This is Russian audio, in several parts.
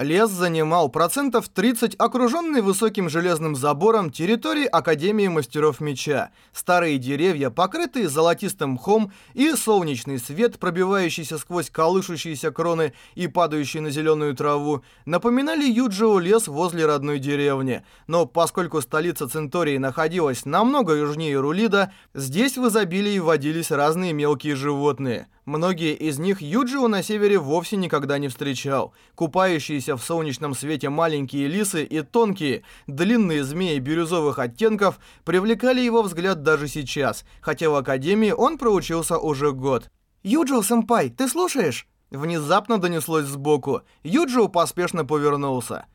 Лес занимал процентов 30 окруженный высоким железным забором территории Академии Мастеров Меча. Старые деревья, покрытые золотистым мхом, и солнечный свет, пробивающийся сквозь колышущиеся кроны и падающий на зеленую траву, напоминали Юджио лес возле родной деревни. Но поскольку столица Центории находилась намного южнее Рулида, здесь в изобилии водились разные мелкие животные – Многие из них Юджио на севере вовсе никогда не встречал. Купающиеся в солнечном свете маленькие лисы и тонкие, длинные змеи бирюзовых оттенков привлекали его взгляд даже сейчас, хотя в Академии он проучился уже год. «Юджио-сэмпай, ты слушаешь?» Внезапно донеслось сбоку. Юджио поспешно повернулся.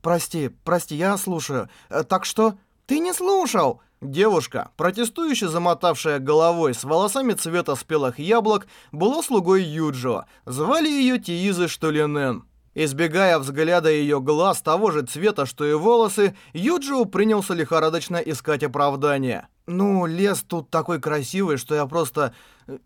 «Прости, прости, я слушаю. Так что...» «Ты не слушал!» Девушка, протестующе замотавшая головой с волосами цвета спелых яблок, была слугой Юджио. Звали ее Тиизы Штулинен. Избегая взгляда ее глаз того же цвета, что и волосы, Юджио принялся лихорадочно искать оправдание. «Ну, лес тут такой красивый, что я просто...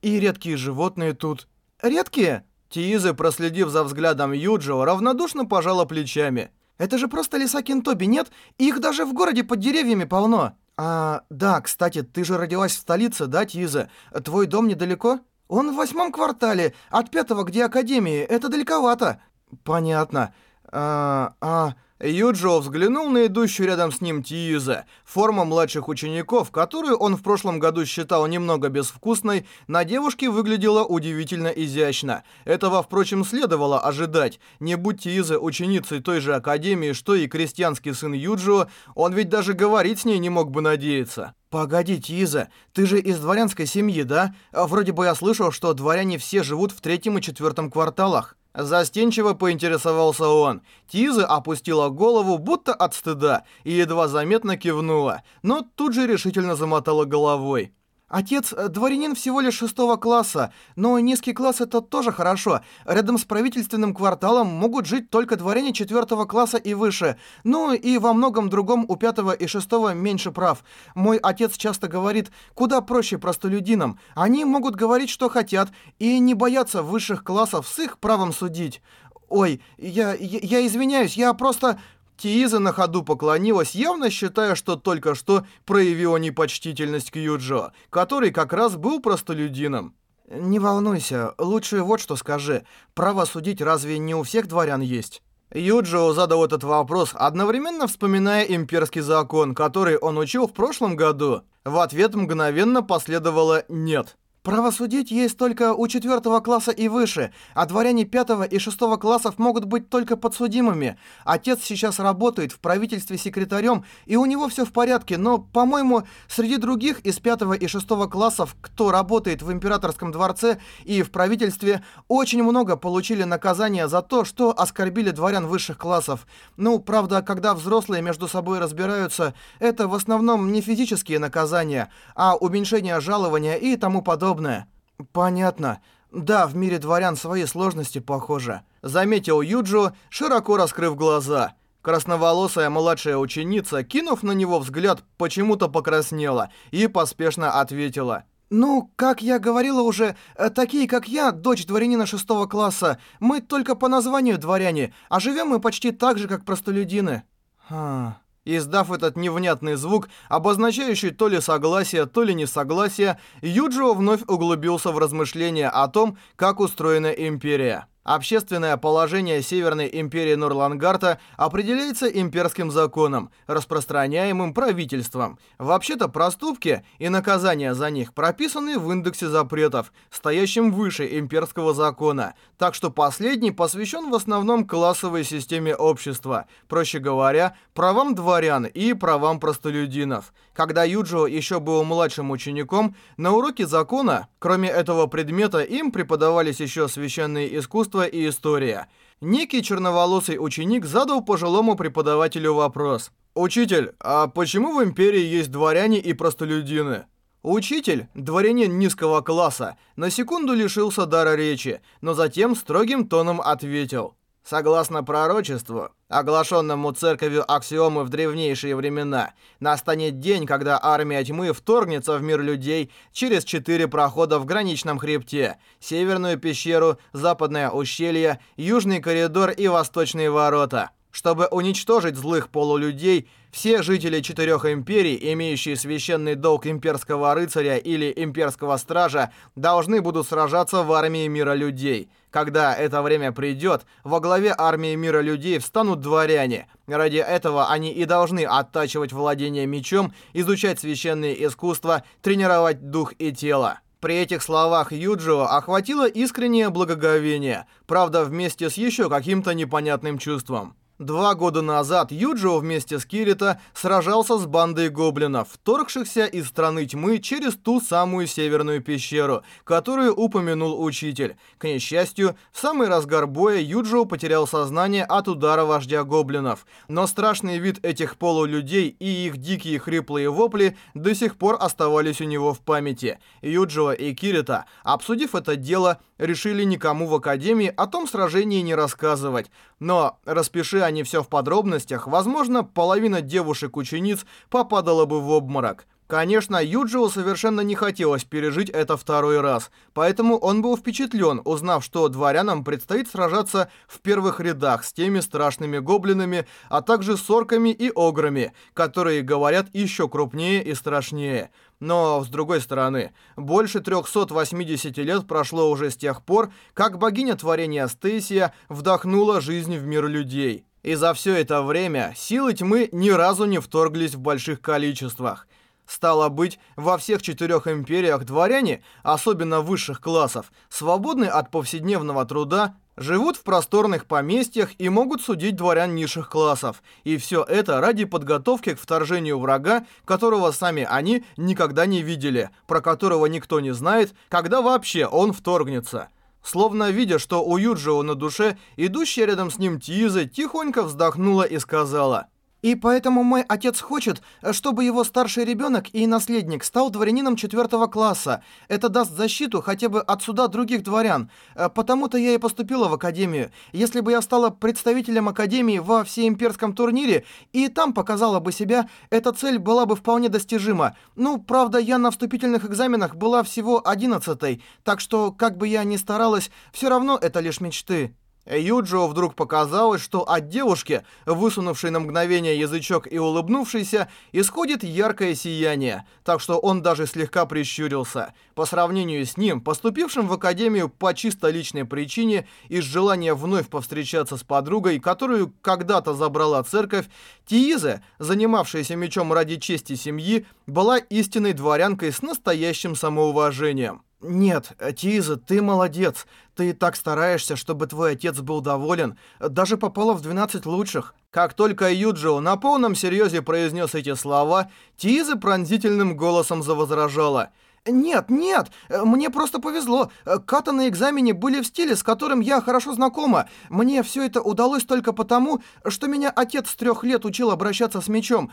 И редкие животные тут...» «Редкие?» Тиизы, проследив за взглядом Юджио, равнодушно пожала плечами. «Это же просто леса Кентоби, нет? Их даже в городе под деревьями полно!» «А, да, кстати, ты же родилась в столице, да, Тиза? Твой дом недалеко?» «Он в восьмом квартале, от пятого, где академии. Это далековато». «Понятно. А, а...» Юджо взглянул на идущую рядом с ним Тииза. Форма младших учеников, которую он в прошлом году считал немного безвкусной, на девушке выглядела удивительно изящно. Этого, впрочем, следовало ожидать. Не будь Тииза ученицей той же академии, что и крестьянский сын Юджо, он ведь даже говорить с ней не мог бы надеяться. «Погоди, Тиза, ты же из дворянской семьи, да? Вроде бы я слышал, что дворяне все живут в третьем и четвертом кварталах». Застенчиво поинтересовался он. Тиза опустила голову, будто от стыда, и едва заметно кивнула, но тут же решительно замотала головой. Отец э, дворянин всего лишь шестого класса, но низкий класс это тоже хорошо. Рядом с правительственным кварталом могут жить только дворяне четвертого класса и выше. Ну и во многом другом у пятого и шестого меньше прав. Мой отец часто говорит, куда проще простолюдинам. Они могут говорить, что хотят, и не боятся высших классов с их правом судить. Ой, я, я, я извиняюсь, я просто... Тииза на ходу поклонилась, явно считая, что только что проявила непочтительность к Юджо, который как раз был простолюдином. «Не волнуйся, лучше вот что скажи. Право судить разве не у всех дворян есть?» Юджио задал этот вопрос, одновременно вспоминая имперский закон, который он учил в прошлом году. В ответ мгновенно последовало «нет». Правосудить есть только у четвертого класса и выше, а дворяне пятого и шестого классов могут быть только подсудимыми. Отец сейчас работает в правительстве секретарем, и у него все в порядке, но, по-моему, среди других из пятого и шестого классов, кто работает в императорском дворце и в правительстве, очень много получили наказания за то, что оскорбили дворян высших классов. Ну, правда, когда взрослые между собой разбираются, это в основном не физические наказания, а уменьшение жалования и тому подобное подобное. Понятно. Да, в мире дворян свои сложности, похоже. Заметил Юджо, широко раскрыв глаза. Красноволосая младшая ученица, кинув на него взгляд, почему-то покраснела и поспешно ответила. «Ну, как я говорила уже, э, такие, как я, дочь дворянина шестого класса, мы только по названию дворяне, а живем мы почти так же, как простолюдины». «Хм...» Издав этот невнятный звук, обозначающий то ли согласие, то ли несогласие, Юджио вновь углубился в размышления о том, как устроена империя. Общественное положение Северной империи Нурлангарта определяется имперским законом, распространяемым правительством. Вообще-то проступки и наказания за них прописаны в индексе запретов, стоящем выше имперского закона, так что последний посвящен в основном классовой системе общества, проще говоря, правам дворян и правам простолюдинов. Когда Юджио еще был младшим учеником, на уроке закона, кроме этого предмета, им преподавались еще священные искусства и история. Некий черноволосый ученик задал пожилому преподавателю вопрос. «Учитель, а почему в Империи есть дворяне и простолюдины?» Учитель, дворянин низкого класса, на секунду лишился дара речи, но затем строгим тоном ответил. Согласно пророчеству, оглашенному церковью аксиомы в древнейшие времена, настанет день, когда армия тьмы вторгнется в мир людей через четыре прохода в граничном хребте, северную пещеру, западное ущелье, южный коридор и восточные ворота. Чтобы уничтожить злых полулюдей, все жители четырех империй, имеющие священный долг имперского рыцаря или имперского стража, должны будут сражаться в армии мира людей. Когда это время придет, во главе армии мира людей встанут дворяне. Ради этого они и должны оттачивать владение мечом, изучать священные искусства, тренировать дух и тело. При этих словах Юджио охватило искреннее благоговение, правда вместе с еще каким-то непонятным чувством. Два года назад Юджио вместе с Кирита сражался с бандой гоблинов, вторгшихся из страны тьмы через ту самую северную пещеру, которую упомянул учитель. К несчастью, в самый разгар боя Юджио потерял сознание от удара вождя гоблинов. Но страшный вид этих полулюдей и их дикие хриплые вопли до сих пор оставались у него в памяти. Юджио и Кирита, обсудив это дело, решили никому в Академии о том сражении не рассказывать. Но, распиши они все в подробностях, возможно, половина девушек-учениц попадала бы в обморок. Конечно, Юджио совершенно не хотелось пережить это второй раз, поэтому он был впечатлен, узнав, что дворянам предстоит сражаться в первых рядах с теми страшными гоблинами, а также с орками и ограми, которые говорят еще крупнее и страшнее. Но, с другой стороны, больше 380 лет прошло уже с тех пор, как богиня творения Стейсия вдохнула жизнь в мир людей. И за все это время силы тьмы ни разу не вторглись в больших количествах. Стало быть, во всех четырех империях дворяне, особенно высших классов, свободны от повседневного труда, живут в просторных поместьях и могут судить дворян низших классов. И все это ради подготовки к вторжению врага, которого сами они никогда не видели, про которого никто не знает, когда вообще он вторгнется. Словно видя, что у Юджио на душе, идущая рядом с ним Тиза тихонько вздохнула и сказала... И поэтому мой отец хочет, чтобы его старший ребенок и наследник стал дворянином четвертого класса. Это даст защиту хотя бы от суда других дворян. Э, потому-то я и поступила в академию. Если бы я стала представителем академии во всеимперском турнире и там показала бы себя, эта цель была бы вполне достижима. Ну, правда, я на вступительных экзаменах была всего одиннадцатой, так что, как бы я ни старалась, все равно это лишь мечты. Юджио вдруг показалось, что от девушки, высунувшей на мгновение язычок и улыбнувшейся, исходит яркое сияние, так что он даже слегка прищурился. По сравнению с ним, поступившим в академию по чисто личной причине из желания вновь повстречаться с подругой, которую когда-то забрала церковь, Тиизе, занимавшаяся мечом ради чести семьи, была истинной дворянкой с настоящим самоуважением. «Нет, Тиза, ты молодец. Ты так стараешься, чтобы твой отец был доволен. Даже попала в 12 лучших». Как только Юджио на полном серьезе произнес эти слова, Тиза пронзительным голосом завозражала – «Нет, нет, мне просто повезло. Ката на экзамене были в стиле, с которым я хорошо знакома. Мне все это удалось только потому, что меня отец с трех лет учил обращаться с мечом.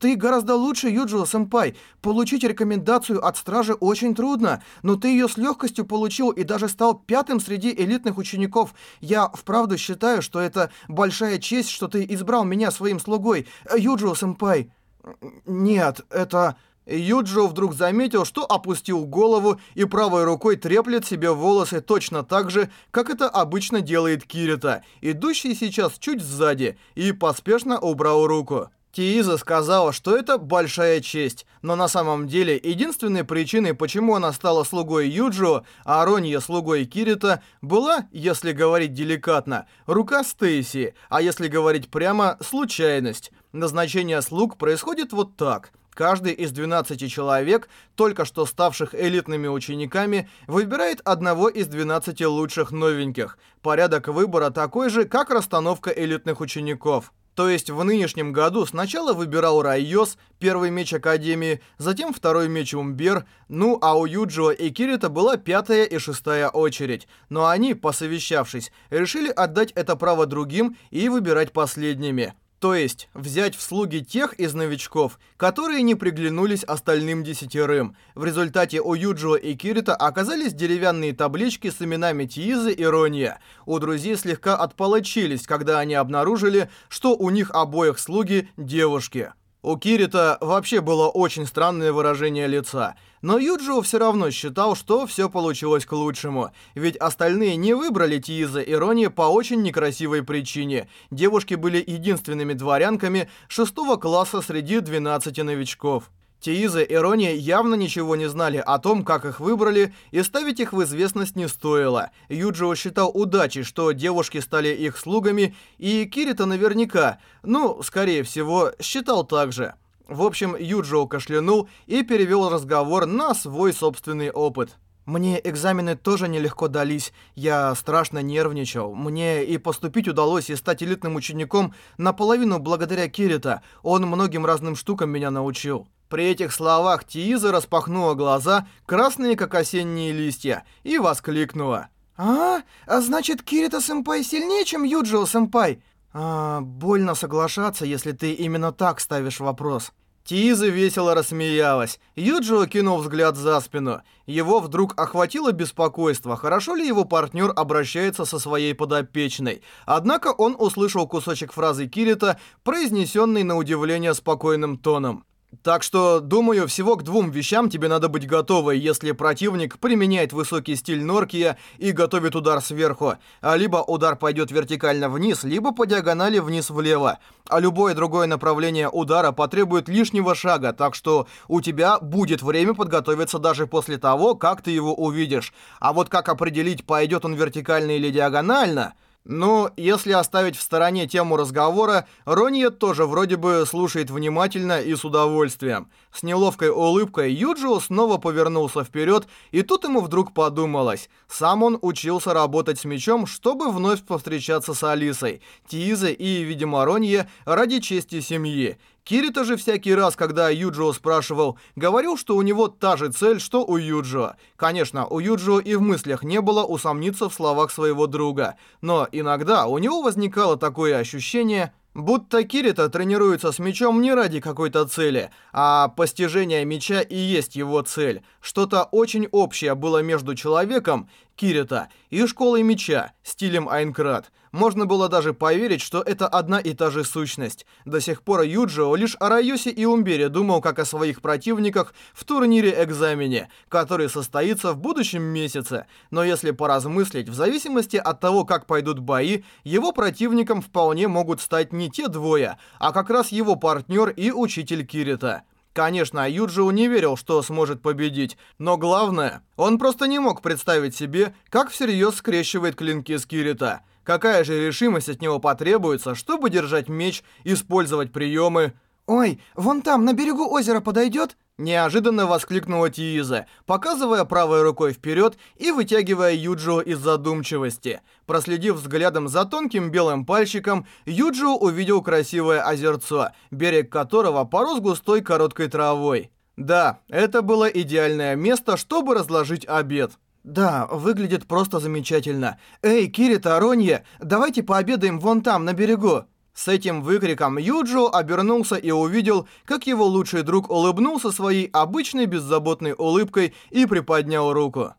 Ты гораздо лучше, Юджио-сэмпай. Получить рекомендацию от стражи очень трудно, но ты ее с легкостью получил и даже стал пятым среди элитных учеников. Я вправду считаю, что это большая честь, что ты избрал меня своим слугой, Юджио-сэмпай». «Нет, это...» Юджио вдруг заметил, что опустил голову и правой рукой треплет себе волосы точно так же, как это обычно делает Кирита, идущий сейчас чуть сзади, и поспешно убрал руку. Тииза сказала, что это большая честь, но на самом деле единственной причиной, почему она стала слугой Юджио, а Аронья слугой Кирита, была, если говорить деликатно, рука Стейси, а если говорить прямо, случайность. Назначение слуг происходит вот так – Каждый из 12 человек, только что ставших элитными учениками, выбирает одного из 12 лучших новеньких. Порядок выбора такой же, как расстановка элитных учеников. То есть в нынешнем году сначала выбирал Райос, первый меч Академии, затем второй меч Умбер, ну а у Юджио и Кирита была пятая и шестая очередь. Но они, посовещавшись, решили отдать это право другим и выбирать последними. То есть, взять в слуги тех из новичков, которые не приглянулись остальным десятерым. В результате у Юджио и Кирита оказались деревянные таблички с именами Тиизы и Ронья. У друзей слегка отпала челюсть, когда они обнаружили, что у них обоих слуги девушки. У Кирита вообще было очень странное выражение лица, но Юджио все равно считал, что все получилось к лучшему, ведь остальные не выбрали Тииза и Рони по очень некрасивой причине. Девушки были единственными дворянками шестого класса среди 12 новичков. Тииза и Рони явно ничего не знали о том, как их выбрали, и ставить их в известность не стоило. Юджио считал удачей, что девушки стали их слугами, и Кирита наверняка, ну, скорее всего, считал так же. В общем, Юджио кашлянул и перевел разговор на свой собственный опыт. Мне экзамены тоже нелегко дались, я страшно нервничал. Мне и поступить удалось, и стать элитным учеником наполовину благодаря Кирита. Он многим разным штукам меня научил. При этих словах Тииза распахнула глаза, красные как осенние листья, и воскликнула. «А? А значит, Кирита-сэмпай сильнее, чем Юджио-сэмпай?» «А, больно соглашаться, если ты именно так ставишь вопрос». Тииза весело рассмеялась. Юджио кинул взгляд за спину. Его вдруг охватило беспокойство, хорошо ли его партнер обращается со своей подопечной. Однако он услышал кусочек фразы Кирита, произнесенный на удивление спокойным тоном. Так что, думаю, всего к двум вещам тебе надо быть готовой, если противник применяет высокий стиль Норкия и готовит удар сверху. А либо удар пойдет вертикально вниз, либо по диагонали вниз-влево. А любое другое направление удара потребует лишнего шага, так что у тебя будет время подготовиться даже после того, как ты его увидишь. А вот как определить, пойдет он вертикально или диагонально... Ну, если оставить в стороне тему разговора, Ронья тоже вроде бы слушает внимательно и с удовольствием. С неловкой улыбкой Юджио снова повернулся вперед, и тут ему вдруг подумалось. Сам он учился работать с мечом, чтобы вновь повстречаться с Алисой, Тиизой и, видимо, Ронье ради чести семьи. Кирита же всякий раз, когда Юджио спрашивал, говорил, что у него та же цель, что у Юджио. Конечно, у Юджио и в мыслях не было усомниться в словах своего друга, но иногда у него возникало такое ощущение, будто Кирита тренируется с мечом не ради какой-то цели, а постижение меча и есть его цель. Что-то очень общее было между человеком, Кирита, и школой меча, стилем Айнкрат можно было даже поверить, что это одна и та же сущность. До сих пор Юджио лишь о Райосе и Умбере думал как о своих противниках в турнире-экзамене, который состоится в будущем месяце. Но если поразмыслить, в зависимости от того, как пойдут бои, его противником вполне могут стать не те двое, а как раз его партнер и учитель Кирита. Конечно, Юджио не верил, что сможет победить, но главное, он просто не мог представить себе, как всерьез скрещивает клинки с Кирита. Какая же решимость от него потребуется, чтобы держать меч, использовать приемы? «Ой, вон там, на берегу озера подойдет?» Неожиданно воскликнула Тииза, показывая правой рукой вперед и вытягивая Юджио из задумчивости. Проследив взглядом за тонким белым пальчиком, Юджио увидел красивое озерцо, берег которого порос густой короткой травой. Да, это было идеальное место, чтобы разложить обед. «Да, выглядит просто замечательно. Эй, Кирита, Аронья, давайте пообедаем вон там, на берегу!» С этим выкриком Юджо обернулся и увидел, как его лучший друг улыбнулся своей обычной беззаботной улыбкой и приподнял руку.